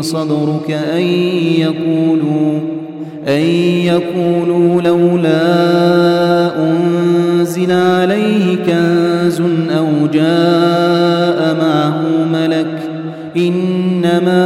صدرك أن يقولوا أن يقولوا لولا أنزل عليه كنز أو جاء معه ملك إنما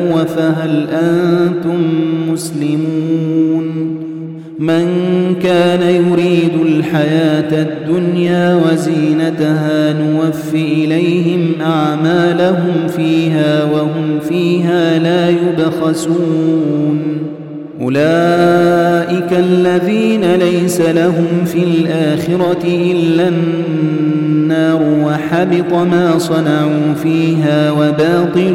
هو فهل أنتم مسلمون من كان يريد الحياة الدنيا وزينتها نوف إليهم أعمالهم فيها وهم فيها لا يبخسون أولئك الذين ليس لهم في الآخرة إلا النار وحبط ما صنعوا فيها وباطل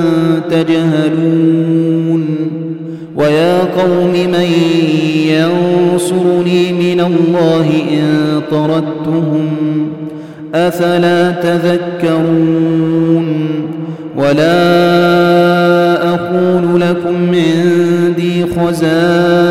تجهلون ويا قوم من ينصرني من الله إن طردتهم أفلا تذكرون ولا أقول لكم عندي خزائن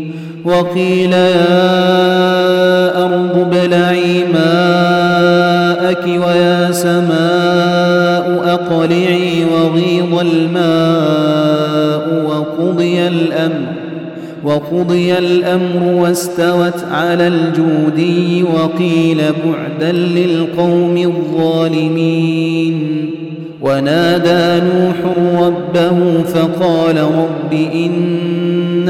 وقيل يا أرض ابلعي ماءك ويا سماء أقلعي وغيض الماء وقضي الأمر وقضي الأمر واستوت على الجودي وقيل بعدا للقوم الظالمين. ونادى نوح ربه فقال رب إن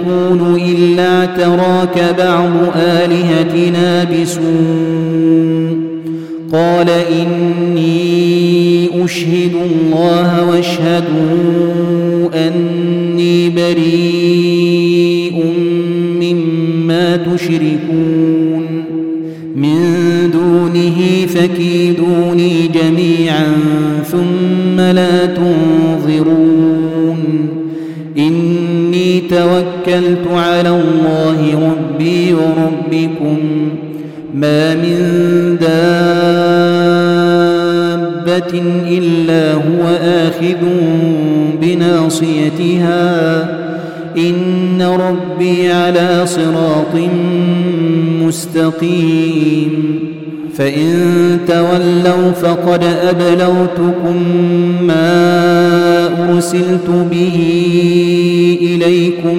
نقول إلا اعتراك بعض آلهتنا بسوء. قال إني أشهد الله واشهدوا أني بريء مما تشركون. من دونه فكيدوني جميعا ثم لا تنظرون. توكلت على الله ربي وربكم ما من دابة إلا هو آخذ بناصيتها. إن ربي على صراط مستقيم. فإن تولوا فقد أبلغتكم ما أرسلت به إليكم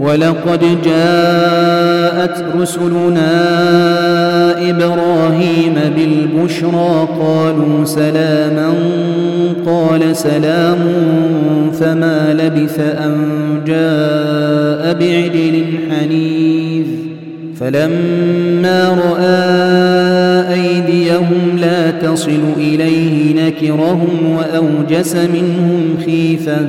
ولقد جاءت رسلنا إبراهيم بالبشرى قالوا سلاما قال سلام فما لبث أن جاء بعجل حنيذ. فلما رأى أيديهم لا تصل إليه نكرهم وأوجس منهم خيفةً.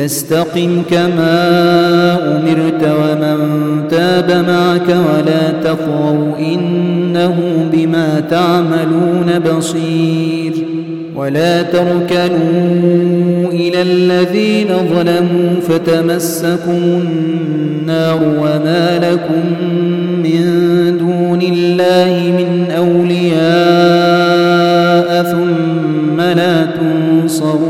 فاستقم كما أمرت ومن تاب معك ولا تطغوا إنه بما تعملون بصير. ولا تركنوا إلى الذين ظلموا فتمسكم النار وما لكم من دون الله من أولياء ثم لا تنصرون.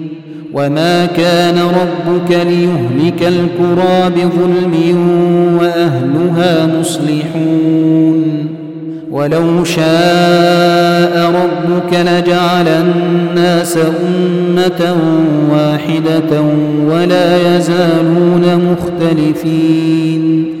وما كان ربك ليهلك القرى بظلم وأهلها مصلحون ولو شاء ربك لجعل الناس أمة واحدة ولا يزالون مختلفين